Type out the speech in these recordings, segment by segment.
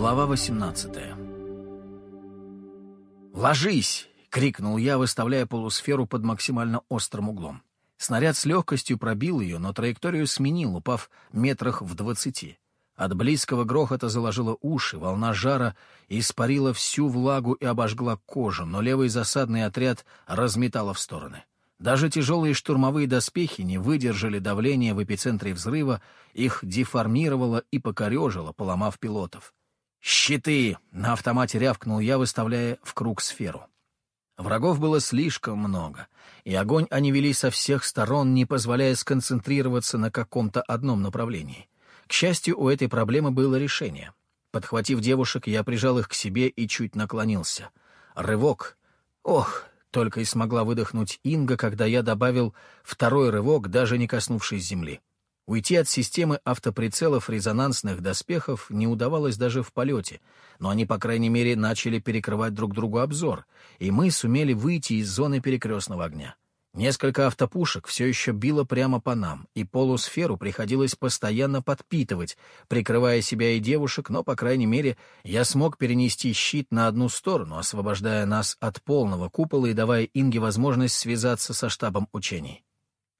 Глава 18 «Ложись!» — крикнул я, выставляя полусферу под максимально острым углом. Снаряд с легкостью пробил ее, но траекторию сменил, упав метрах в двадцати. От близкого грохота заложило уши, волна жара испарила всю влагу и обожгла кожу, но левый засадный отряд разметала в стороны. Даже тяжелые штурмовые доспехи не выдержали давления в эпицентре взрыва, их деформировало и покорежило, поломав пилотов. «Щиты!» — на автомате рявкнул я, выставляя в круг сферу. Врагов было слишком много, и огонь они вели со всех сторон, не позволяя сконцентрироваться на каком-то одном направлении. К счастью, у этой проблемы было решение. Подхватив девушек, я прижал их к себе и чуть наклонился. Рывок. Ох, только и смогла выдохнуть Инга, когда я добавил второй рывок, даже не коснувшись земли. Уйти от системы автоприцелов резонансных доспехов не удавалось даже в полете, но они, по крайней мере, начали перекрывать друг другу обзор, и мы сумели выйти из зоны перекрестного огня. Несколько автопушек все еще било прямо по нам, и полусферу приходилось постоянно подпитывать, прикрывая себя и девушек, но, по крайней мере, я смог перенести щит на одну сторону, освобождая нас от полного купола и давая Инге возможность связаться со штабом учений.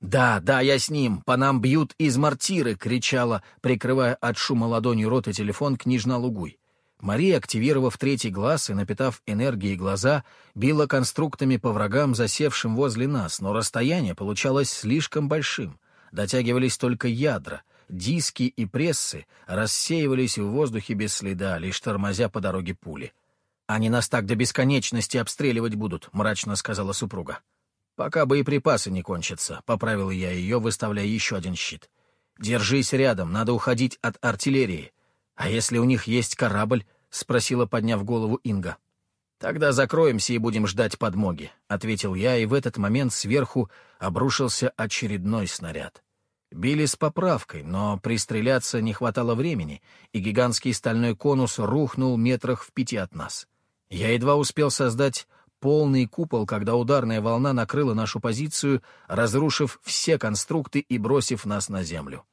«Да, да, я с ним! По нам бьют из мортиры!» — кричала, прикрывая от шума ладонью рот и телефон княжна Лугуй. Мария, активировав третий глаз и напитав энергией глаза, била конструктами по врагам, засевшим возле нас, но расстояние получалось слишком большим. Дотягивались только ядра, диски и прессы рассеивались в воздухе без следа, лишь тормозя по дороге пули. «Они нас так до бесконечности обстреливать будут», — мрачно сказала супруга. «Пока боеприпасы не кончатся», — поправил я ее, выставляя еще один щит. «Держись рядом, надо уходить от артиллерии. «А если у них есть корабль?» — спросила, подняв голову Инга. «Тогда закроемся и будем ждать подмоги», — ответил я, и в этот момент сверху обрушился очередной снаряд. Били с поправкой, но пристреляться не хватало времени, и гигантский стальной конус рухнул метрах в пяти от нас. Я едва успел создать полный купол, когда ударная волна накрыла нашу позицию, разрушив все конструкты и бросив нас на землю.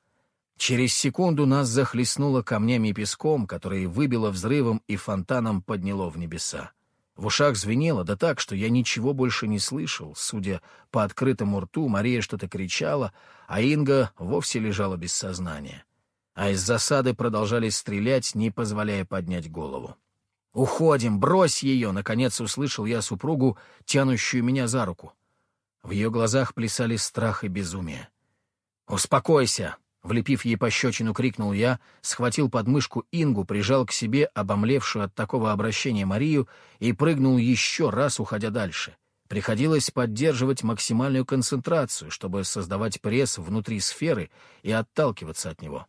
Через секунду нас захлестнуло камнями и песком, которые выбило взрывом и фонтаном подняло в небеса. В ушах звенело, да так, что я ничего больше не слышал. Судя по открытому рту, Мария что-то кричала, а Инга вовсе лежала без сознания. А из засады продолжали стрелять, не позволяя поднять голову. «Уходим! Брось ее!» — наконец услышал я супругу, тянущую меня за руку. В ее глазах плясали страх и безумие. «Успокойся!» Влепив ей пощечину, крикнул я, схватил подмышку Ингу, прижал к себе обомлевшую от такого обращения Марию и прыгнул еще раз, уходя дальше. Приходилось поддерживать максимальную концентрацию, чтобы создавать пресс внутри сферы и отталкиваться от него.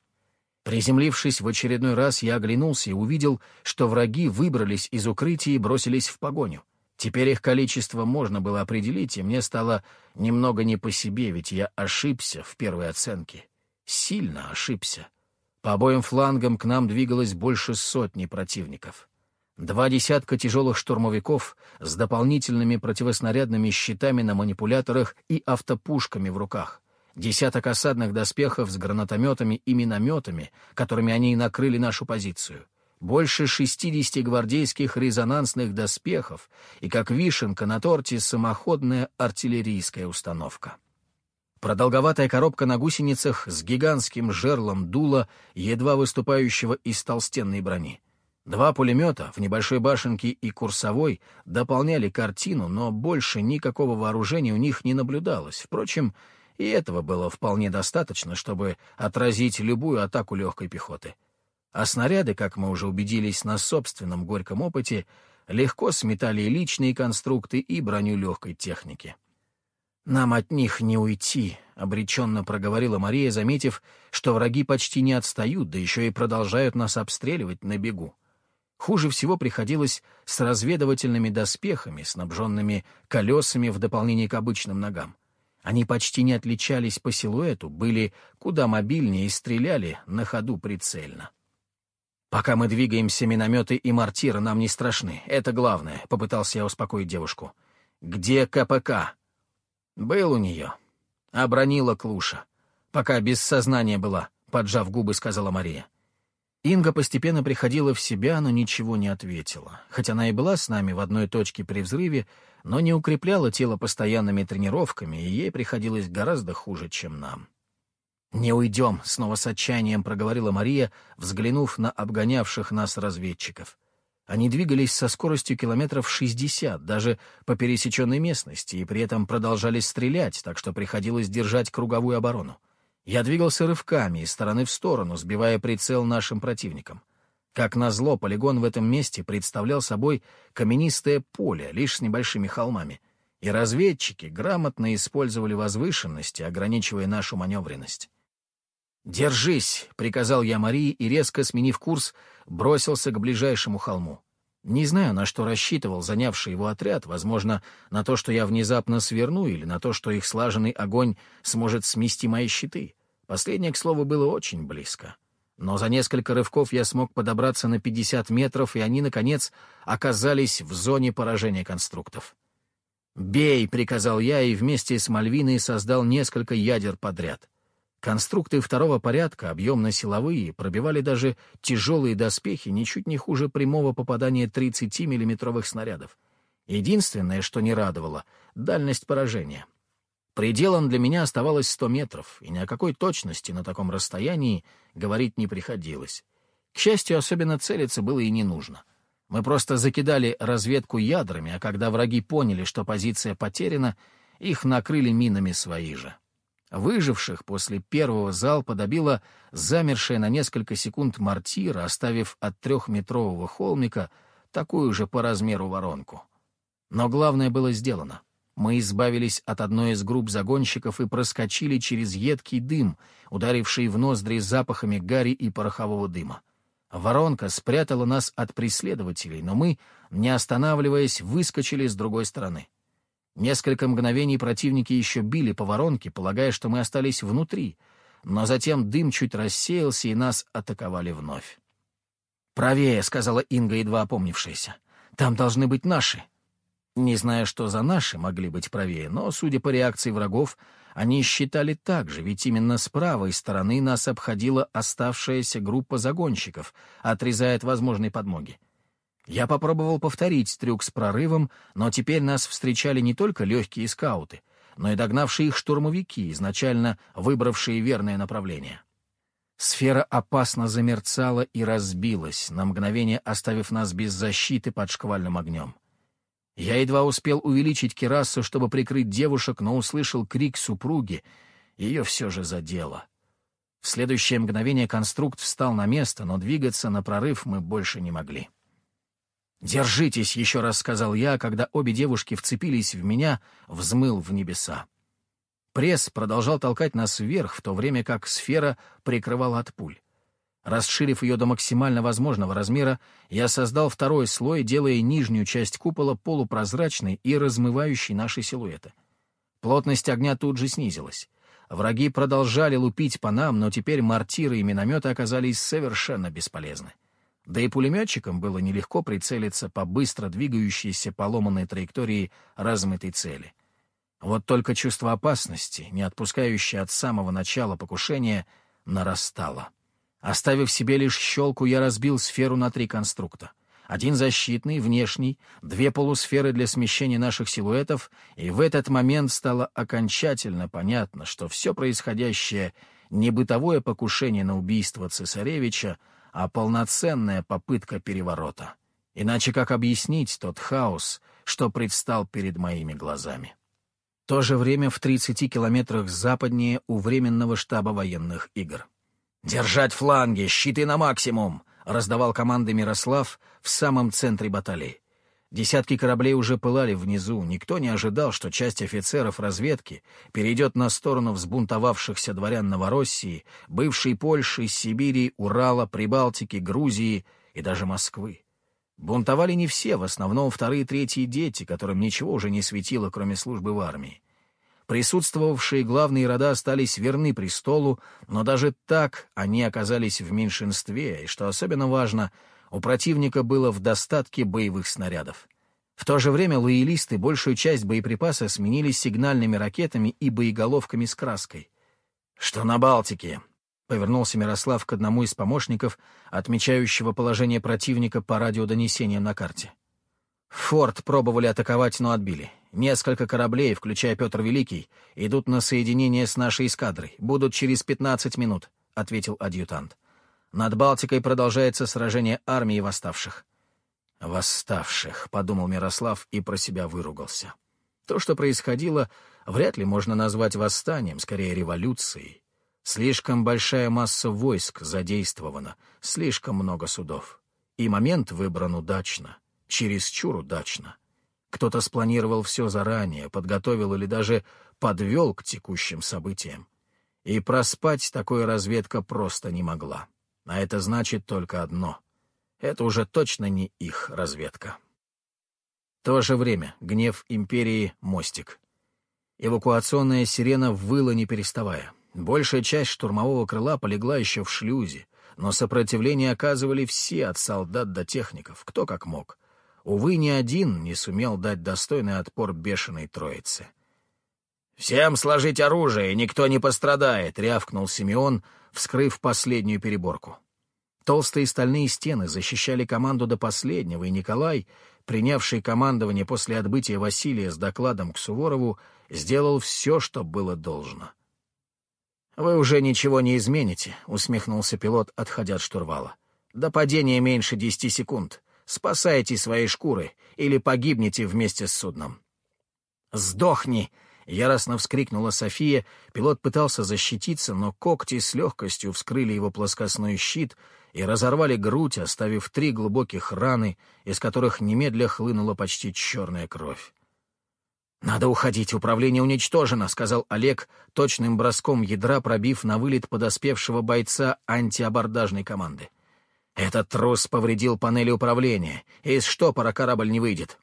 Приземлившись в очередной раз, я оглянулся и увидел, что враги выбрались из укрытия и бросились в погоню. Теперь их количество можно было определить, и мне стало немного не по себе, ведь я ошибся в первой оценке сильно ошибся. По обоим флангам к нам двигалось больше сотни противников. Два десятка тяжелых штурмовиков с дополнительными противоснарядными щитами на манипуляторах и автопушками в руках, десяток осадных доспехов с гранатометами и минометами, которыми они накрыли нашу позицию, больше шестидесяти гвардейских резонансных доспехов и, как вишенка на торте, самоходная артиллерийская установка. Продолговатая коробка на гусеницах с гигантским жерлом дула, едва выступающего из толстенной брони. Два пулемета в небольшой башенке и курсовой дополняли картину, но больше никакого вооружения у них не наблюдалось. Впрочем, и этого было вполне достаточно, чтобы отразить любую атаку легкой пехоты. А снаряды, как мы уже убедились на собственном горьком опыте, легко сметали и личные конструкты, и броню легкой техники. «Нам от них не уйти», — обреченно проговорила Мария, заметив, что враги почти не отстают, да еще и продолжают нас обстреливать на бегу. Хуже всего приходилось с разведывательными доспехами, снабженными колесами в дополнение к обычным ногам. Они почти не отличались по силуэту, были куда мобильнее и стреляли на ходу прицельно. «Пока мы двигаемся, минометы и мортиры нам не страшны. Это главное», — попытался я успокоить девушку. «Где КПК?» «Был у нее. Обронила Клуша. Пока без сознания была», — поджав губы, сказала Мария. Инга постепенно приходила в себя, но ничего не ответила. Хоть она и была с нами в одной точке при взрыве, но не укрепляла тело постоянными тренировками, и ей приходилось гораздо хуже, чем нам. «Не уйдем», — снова с отчаянием проговорила Мария, взглянув на обгонявших нас разведчиков. Они двигались со скоростью километров 60, даже по пересеченной местности, и при этом продолжали стрелять, так что приходилось держать круговую оборону. Я двигался рывками из стороны в сторону, сбивая прицел нашим противникам. Как назло, полигон в этом месте представлял собой каменистое поле, лишь с небольшими холмами. И разведчики грамотно использовали возвышенности, ограничивая нашу маневренность. «Держись!» — приказал я Марии и, резко сменив курс, бросился к ближайшему холму. Не знаю, на что рассчитывал занявший его отряд, возможно, на то, что я внезапно сверну, или на то, что их слаженный огонь сможет смести мои щиты. Последнее, к слову, было очень близко. Но за несколько рывков я смог подобраться на 50 метров, и они, наконец, оказались в зоне поражения конструктов. «Бей!» — приказал я, и вместе с Мальвиной создал несколько ядер подряд. Конструкты второго порядка, объемно-силовые, пробивали даже тяжелые доспехи ничуть не хуже прямого попадания 30-миллиметровых снарядов. Единственное, что не радовало — дальность поражения — Пределом для меня оставалось сто метров, и ни о какой точности на таком расстоянии говорить не приходилось. К счастью, особенно целиться было и не нужно. Мы просто закидали разведку ядрами, а когда враги поняли, что позиция потеряна, их накрыли минами свои же. Выживших после первого залпа добила замершая на несколько секунд мортира, оставив от трехметрового холмика такую же по размеру воронку. Но главное было сделано. Мы избавились от одной из групп загонщиков и проскочили через едкий дым, ударивший в ноздри запахами гари и порохового дыма. Воронка спрятала нас от преследователей, но мы, не останавливаясь, выскочили с другой стороны. Несколько мгновений противники еще били по воронке, полагая, что мы остались внутри, но затем дым чуть рассеялся, и нас атаковали вновь. «Правее», — сказала Инга, едва опомнившаяся. «Там должны быть наши». Не зная, что за наши могли быть правее, но, судя по реакции врагов, они считали так же, ведь именно с правой стороны нас обходила оставшаяся группа загонщиков, отрезая от возможной подмоги. Я попробовал повторить трюк с прорывом, но теперь нас встречали не только легкие скауты, но и догнавшие их штурмовики, изначально выбравшие верное направление. Сфера опасно замерцала и разбилась, на мгновение оставив нас без защиты под шквальным огнем. Я едва успел увеличить керасу, чтобы прикрыть девушек, но услышал крик супруги. Ее все же задело. В следующее мгновение конструкт встал на место, но двигаться на прорыв мы больше не могли. «Держитесь», — еще раз сказал я, когда обе девушки вцепились в меня, взмыл в небеса. Пресс продолжал толкать нас вверх, в то время как сфера прикрывала от пуль. Расширив ее до максимально возможного размера, я создал второй слой, делая нижнюю часть купола полупрозрачной и размывающей наши силуэты. Плотность огня тут же снизилась. Враги продолжали лупить по нам, но теперь мортиры и минометы оказались совершенно бесполезны. Да и пулеметчикам было нелегко прицелиться по быстро двигающейся поломанной траектории размытой цели. Вот только чувство опасности, не отпускающее от самого начала покушения, нарастало. Оставив себе лишь щелку, я разбил сферу на три конструкта. Один защитный, внешний, две полусферы для смещения наших силуэтов, и в этот момент стало окончательно понятно, что все происходящее не бытовое покушение на убийство цесаревича, а полноценная попытка переворота. Иначе как объяснить тот хаос, что предстал перед моими глазами? В то же время в 30 километрах западнее у Временного штаба военных игр. «Держать фланги, щиты на максимум!» — раздавал команды Мирослав в самом центре баталии. Десятки кораблей уже пылали внизу. Никто не ожидал, что часть офицеров разведки перейдет на сторону взбунтовавшихся дворян Новороссии, бывшей Польши, Сибири, Урала, Прибалтики, Грузии и даже Москвы. Бунтовали не все, в основном вторые и третьи дети, которым ничего уже не светило, кроме службы в армии. Присутствовавшие главные рода остались верны престолу, но даже так они оказались в меньшинстве, и, что особенно важно, у противника было в достатке боевых снарядов. В то же время лоялисты большую часть боеприпаса сменили сигнальными ракетами и боеголовками с краской. «Что на Балтике?» Повернулся Мирослав к одному из помощников, отмечающего положение противника по радиодонесениям на карте. Форт пробовали атаковать, но отбили. Несколько кораблей, включая Петр Великий, идут на соединение с нашей эскадрой. Будут через 15 минут», — ответил адъютант. «Над Балтикой продолжается сражение армии восставших». «Восставших», — подумал Мирослав и про себя выругался. То, что происходило, вряд ли можно назвать восстанием, скорее революцией. Слишком большая масса войск задействована, слишком много судов. И момент выбран удачно, чересчур удачно. Кто-то спланировал все заранее, подготовил или даже подвел к текущим событиям. И проспать такое разведка просто не могла. А это значит только одно. Это уже точно не их разведка. В то же время гнев империи — мостик. Эвакуационная сирена выла не переставая. Большая часть штурмового крыла полегла еще в шлюзе, но сопротивление оказывали все, от солдат до техников, кто как мог. Увы, ни один не сумел дать достойный отпор бешеной троице. «Всем сложить оружие, никто не пострадает!» — рявкнул Симеон, вскрыв последнюю переборку. Толстые стальные стены защищали команду до последнего, и Николай, принявший командование после отбытия Василия с докладом к Суворову, сделал все, что было должно. «Вы уже ничего не измените», — усмехнулся пилот, отходя от штурвала. «До падения меньше десяти секунд. Спасайте свои шкуры или погибнете вместе с судном». «Сдохни!» — яростно вскрикнула София. Пилот пытался защититься, но когти с легкостью вскрыли его плоскостной щит и разорвали грудь, оставив три глубоких раны, из которых немедля хлынула почти черная кровь. «Надо уходить, управление уничтожено», — сказал Олег, точным броском ядра пробив на вылет подоспевшего бойца антиабордажной команды. «Этот трус повредил панели управления, из штопора корабль не выйдет».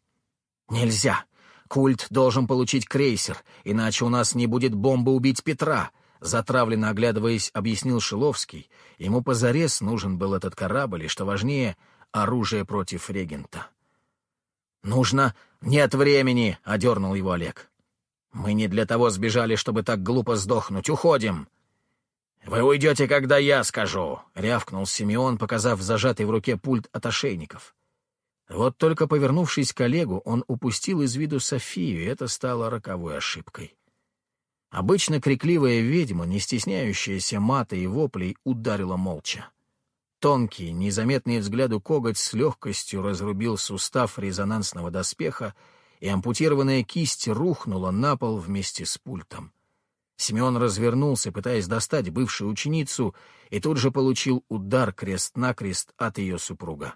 «Нельзя. Культ должен получить крейсер, иначе у нас не будет бомбы убить Петра», — затравленно оглядываясь, объяснил Шиловский. Ему позарез нужен был этот корабль, и, что важнее, оружие против регента. «Нужно...» «Нет времени!» — одернул его Олег. «Мы не для того сбежали, чтобы так глупо сдохнуть. Уходим!» «Вы уйдете, когда я скажу!» — рявкнул Симеон, показав зажатый в руке пульт от ошейников. Вот только повернувшись к Олегу, он упустил из виду Софию, и это стало роковой ошибкой. Обычно крикливая ведьма, не стесняющаяся мата и воплей, ударила молча. Тонкий, незаметный взгляду коготь с легкостью разрубил сустав резонансного доспеха, и ампутированная кисть рухнула на пол вместе с пультом. Семен развернулся, пытаясь достать бывшую ученицу, и тут же получил удар крест-накрест от ее супруга.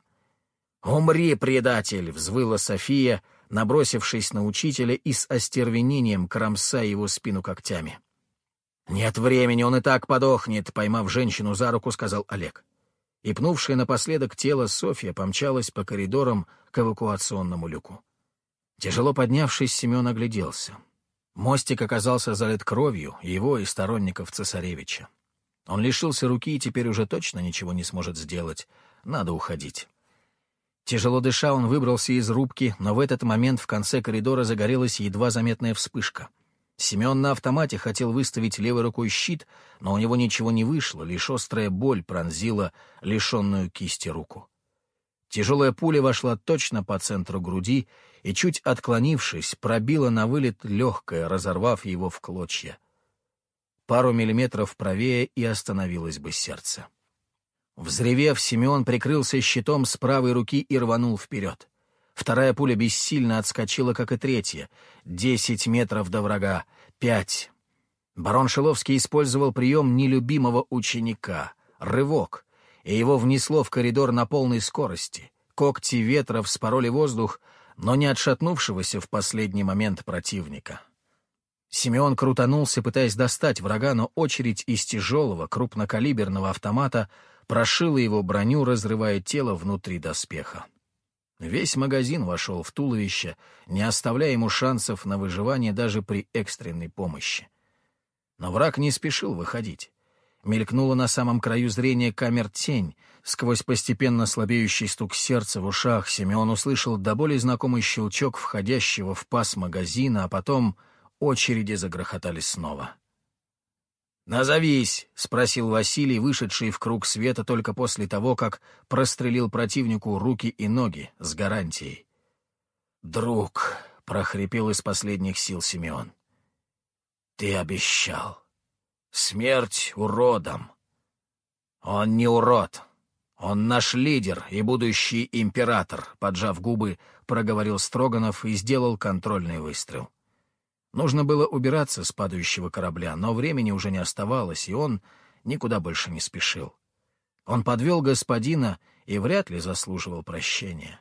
«Умри, предатель!» — взвыла София, набросившись на учителя и с остервенением кромса его спину когтями. «Нет времени, он и так подохнет», — поймав женщину за руку, сказал Олег и пнувшая напоследок тело Софья помчалась по коридорам к эвакуационному люку. Тяжело поднявшись, Семен огляделся. Мостик оказался залит кровью его и сторонников цесаревича. Он лишился руки и теперь уже точно ничего не сможет сделать. Надо уходить. Тяжело дыша, он выбрался из рубки, но в этот момент в конце коридора загорелась едва заметная вспышка — Семен на автомате хотел выставить левой рукой щит, но у него ничего не вышло, лишь острая боль пронзила лишенную кисти руку. Тяжелая пуля вошла точно по центру груди и, чуть отклонившись, пробила на вылет легкое, разорвав его в клочья. Пару миллиметров правее и остановилось бы сердце. Взревев, Семен прикрылся щитом с правой руки и рванул вперед. Вторая пуля бессильно отскочила, как и третья. Десять метров до врага. Пять. Барон Шиловский использовал прием нелюбимого ученика — рывок, и его внесло в коридор на полной скорости. Когти ветра вспороли воздух, но не отшатнувшегося в последний момент противника. Симеон крутанулся, пытаясь достать врага, но очередь из тяжелого, крупнокалиберного автомата прошила его броню, разрывая тело внутри доспеха. Весь магазин вошел в туловище, не оставляя ему шансов на выживание даже при экстренной помощи. Но враг не спешил выходить. Мелькнула на самом краю зрения камер тень. Сквозь постепенно слабеющий стук сердца в ушах Симеон услышал до боли знакомый щелчок входящего в паз магазина, а потом очереди загрохотали снова. «Назовись!» — спросил Василий, вышедший в круг света только после того, как прострелил противнику руки и ноги с гарантией. «Друг!» — прохрипел из последних сил Симеон. «Ты обещал. Смерть уродом. Он не урод. Он наш лидер и будущий император», — поджав губы, проговорил Строганов и сделал контрольный выстрел. Нужно было убираться с падающего корабля, но времени уже не оставалось, и он никуда больше не спешил. Он подвел господина и вряд ли заслуживал прощения.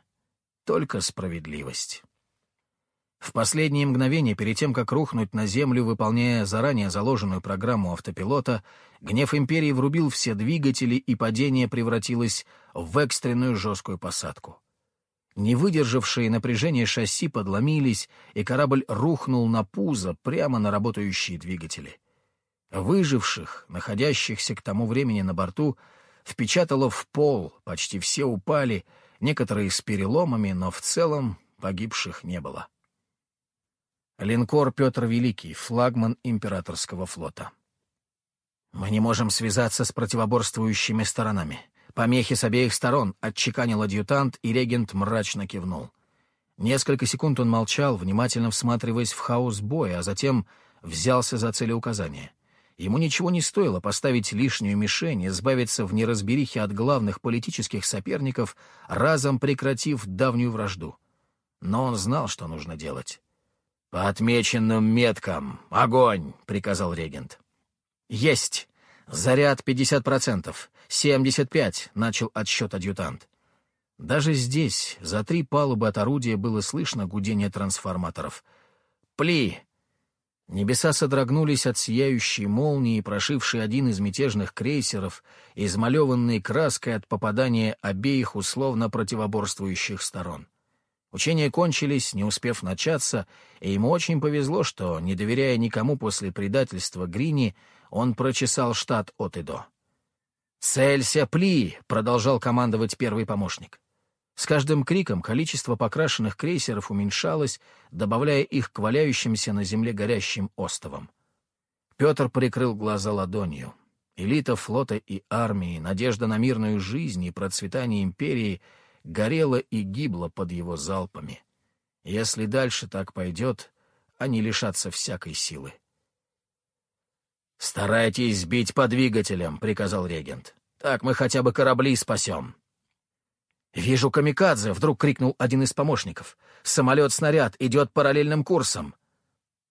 Только справедливость. В последние мгновения, перед тем, как рухнуть на землю, выполняя заранее заложенную программу автопилота, гнев Империи врубил все двигатели, и падение превратилось в экстренную жесткую посадку. Не выдержавшие напряжение шасси подломились, и корабль рухнул на пузо прямо на работающие двигатели. Выживших, находящихся к тому времени на борту, впечатало в пол, почти все упали, некоторые с переломами, но в целом погибших не было. Линкор Петр Великий, флагман императорского флота. «Мы не можем связаться с противоборствующими сторонами. «Помехи с обеих сторон», — отчеканил адъютант, и регент мрачно кивнул. Несколько секунд он молчал, внимательно всматриваясь в хаос боя, а затем взялся за целеуказание. Ему ничего не стоило поставить лишнюю мишень, избавиться в неразберихе от главных политических соперников, разом прекратив давнюю вражду. Но он знал, что нужно делать. «По отмеченным меткам! Огонь!» — приказал регент. «Есть! Заряд 50%! «Семьдесят пять!» — начал отсчет адъютант. Даже здесь, за три палубы от орудия, было слышно гудение трансформаторов. «Пли!» Небеса содрогнулись от сияющей молнии, прошившей один из мятежных крейсеров, измалеванной краской от попадания обеих условно противоборствующих сторон. Учения кончились, не успев начаться, и ему очень повезло, что, не доверяя никому после предательства Грини, он прочесал штат от и до. «Целься, пли!» — продолжал командовать первый помощник. С каждым криком количество покрашенных крейсеров уменьшалось, добавляя их к валяющимся на земле горящим остовам. Петр прикрыл глаза ладонью. Элита флота и армии, надежда на мирную жизнь и процветание империи горела и гибла под его залпами. Если дальше так пойдет, они лишатся всякой силы. «Старайтесь бить по двигателям», — приказал регент. «Так мы хотя бы корабли спасем». «Вижу камикадзе!» — вдруг крикнул один из помощников. «Самолет-снаряд идет параллельным курсом».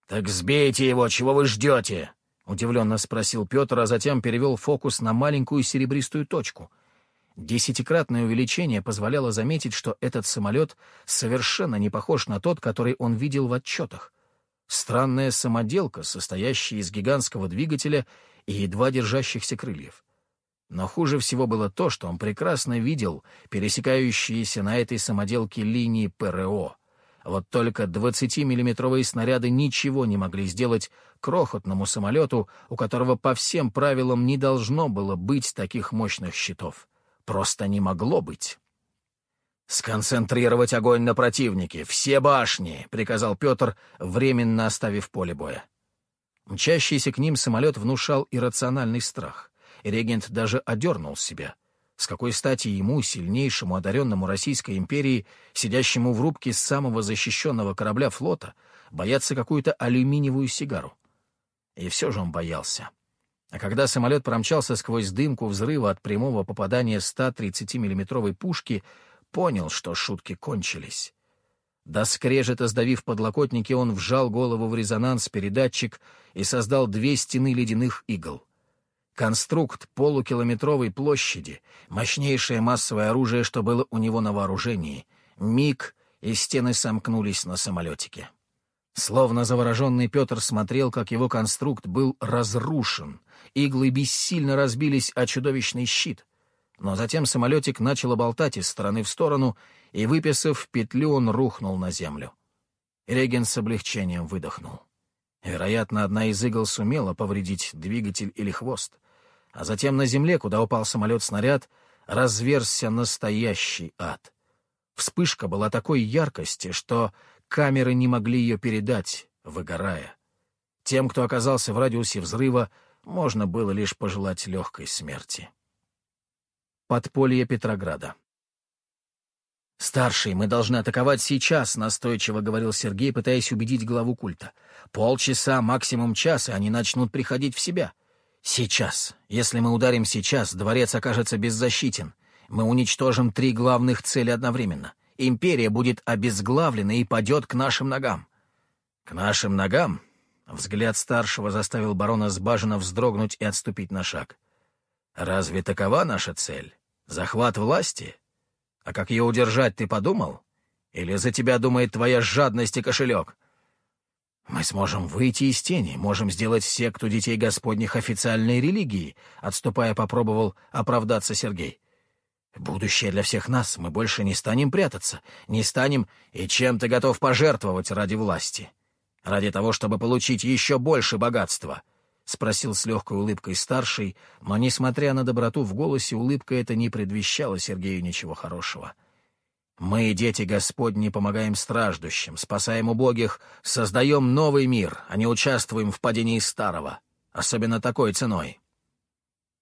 «Так сбейте его, чего вы ждете?» — удивленно спросил Петр, а затем перевел фокус на маленькую серебристую точку. Десятикратное увеличение позволяло заметить, что этот самолет совершенно не похож на тот, который он видел в отчетах. Странная самоделка, состоящая из гигантского двигателя и едва держащихся крыльев. Но хуже всего было то, что он прекрасно видел пересекающиеся на этой самоделке линии ПРО. Вот только 20-миллиметровые снаряды ничего не могли сделать крохотному самолету, у которого по всем правилам не должно было быть таких мощных щитов. Просто не могло быть. «Сконцентрировать огонь на противнике! Все башни!» — приказал Петр, временно оставив поле боя. Мчащийся к ним самолет внушал иррациональный страх. Регент даже одернул себя. С какой стати ему, сильнейшему одаренному Российской империи, сидящему в рубке самого защищенного корабля флота, бояться какую-то алюминиевую сигару? И все же он боялся. А когда самолет промчался сквозь дымку взрыва от прямого попадания 130 миллиметровой пушки — понял, что шутки кончились. До скрежета сдавив подлокотники, он вжал голову в резонанс-передатчик и создал две стены ледяных игл. Конструкт полукилометровой площади, мощнейшее массовое оружие, что было у него на вооружении. Миг, и стены сомкнулись на самолетике. Словно завороженный Петр смотрел, как его конструкт был разрушен. Иглы бессильно разбились о чудовищный щит — но затем самолетик начал болтать из стороны в сторону, и, выписав петлю, он рухнул на землю. Реген с облегчением выдохнул. Вероятно, одна из игл сумела повредить двигатель или хвост. А затем на земле, куда упал самолет-снаряд, разверзся настоящий ад. Вспышка была такой яркости, что камеры не могли ее передать, выгорая. Тем, кто оказался в радиусе взрыва, можно было лишь пожелать легкой смерти. Подполье Петрограда «Старший, мы должны атаковать сейчас», — настойчиво говорил Сергей, пытаясь убедить главу культа. «Полчаса, максимум час, и они начнут приходить в себя. Сейчас. Если мы ударим сейчас, дворец окажется беззащитен. Мы уничтожим три главных цели одновременно. Империя будет обезглавлена и падет к нашим ногам». «К нашим ногам?» Взгляд старшего заставил барона Сбажина вздрогнуть и отступить на шаг. «Разве такова наша цель? Захват власти?» А как ее удержать, ты подумал? Или за тебя думает твоя жадность и кошелек? Мы сможем выйти из тени, можем сделать секту детей Господних официальной религии, отступая, попробовал оправдаться Сергей. Будущее для всех нас, мы больше не станем прятаться, не станем и чем ты готов пожертвовать ради власти, ради того, чтобы получить еще больше богатства —— спросил с легкой улыбкой старший, но, несмотря на доброту в голосе, улыбка эта не предвещала Сергею ничего хорошего. «Мы, дети Господни, помогаем страждущим, спасаем убогих, создаем новый мир, а не участвуем в падении старого, особенно такой ценой».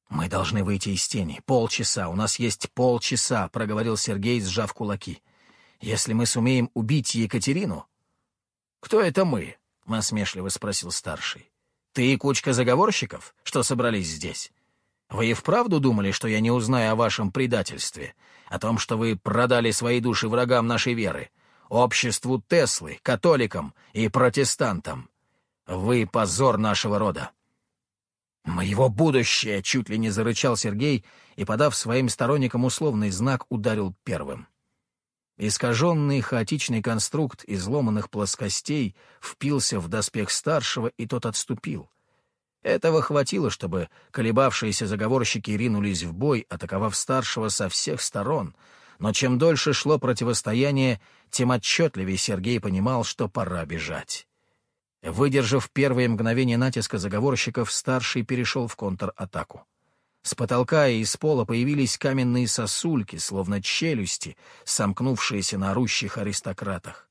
«Мы должны выйти из тени. Полчаса. У нас есть полчаса», — проговорил Сергей, сжав кулаки. «Если мы сумеем убить Екатерину...» «Кто это мы?» — насмешливо спросил старший. Ты и кучка заговорщиков, что собрались здесь? Вы и вправду думали, что я не узнаю о вашем предательстве, о том, что вы продали свои души врагам нашей веры, обществу Теслы, католикам и протестантам? Вы — позор нашего рода. «Моего будущее!» — чуть ли не зарычал Сергей и, подав своим сторонникам условный знак, ударил первым. Искаженный хаотичный конструкт изломанных плоскостей впился в доспех старшего, и тот отступил. Этого хватило, чтобы колебавшиеся заговорщики ринулись в бой, атаковав старшего со всех сторон. Но чем дольше шло противостояние, тем отчетливее Сергей понимал, что пора бежать. Выдержав первые мгновения натиска заговорщиков, старший перешел в контратаку. С потолка и из пола появились каменные сосульки, словно челюсти, сомкнувшиеся на орущих аристократах.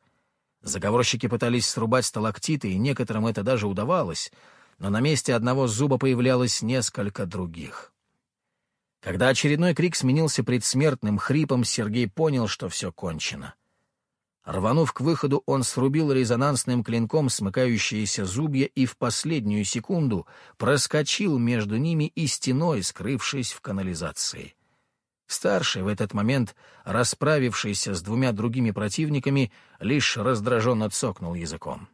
Заговорщики пытались срубать сталактиты, и некоторым это даже удавалось, но на месте одного зуба появлялось несколько других. Когда очередной крик сменился предсмертным хрипом, Сергей понял, что все кончено. Рванув к выходу, он срубил резонансным клинком смыкающиеся зубья и в последнюю секунду проскочил между ними и стеной, скрывшись в канализации. Старший в этот момент, расправившийся с двумя другими противниками, лишь раздраженно цокнул языком.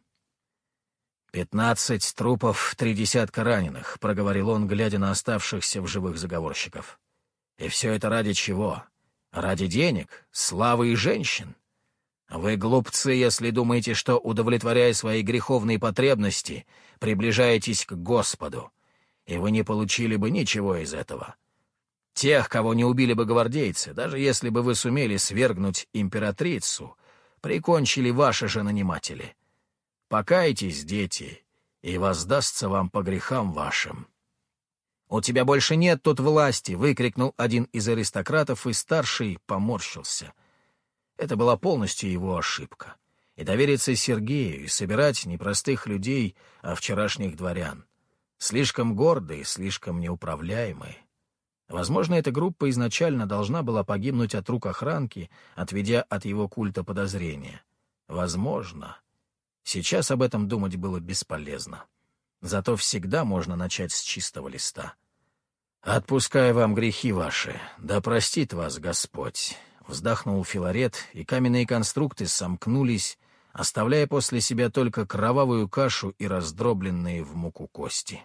«Пятнадцать трупов, три десятка раненых», — проговорил он, глядя на оставшихся в живых заговорщиков. «И все это ради чего? Ради денег, славы и женщин?» Вы глупцы, если думаете, что, удовлетворяя свои греховные потребности, приближаетесь к Господу, и вы не получили бы ничего из этого. Тех, кого не убили бы гвардейцы, даже если бы вы сумели свергнуть императрицу, прикончили ваши же наниматели. Покайтесь, дети, и воздастся вам по грехам вашим. «У тебя больше нет тут власти!» — выкрикнул один из аристократов, и старший поморщился — это была полностью его ошибка. И довериться Сергею, и собирать не простых людей, а вчерашних дворян. Слишком гордые, слишком неуправляемые. Возможно, эта группа изначально должна была погибнуть от рук охранки, отведя от его культа подозрения. Возможно. Сейчас об этом думать было бесполезно. Зато всегда можно начать с чистого листа. «Отпускаю вам грехи ваши, да простит вас Господь. Вздохнул Филарет, и каменные конструкты сомкнулись, оставляя после себя только кровавую кашу и раздробленные в муку кости.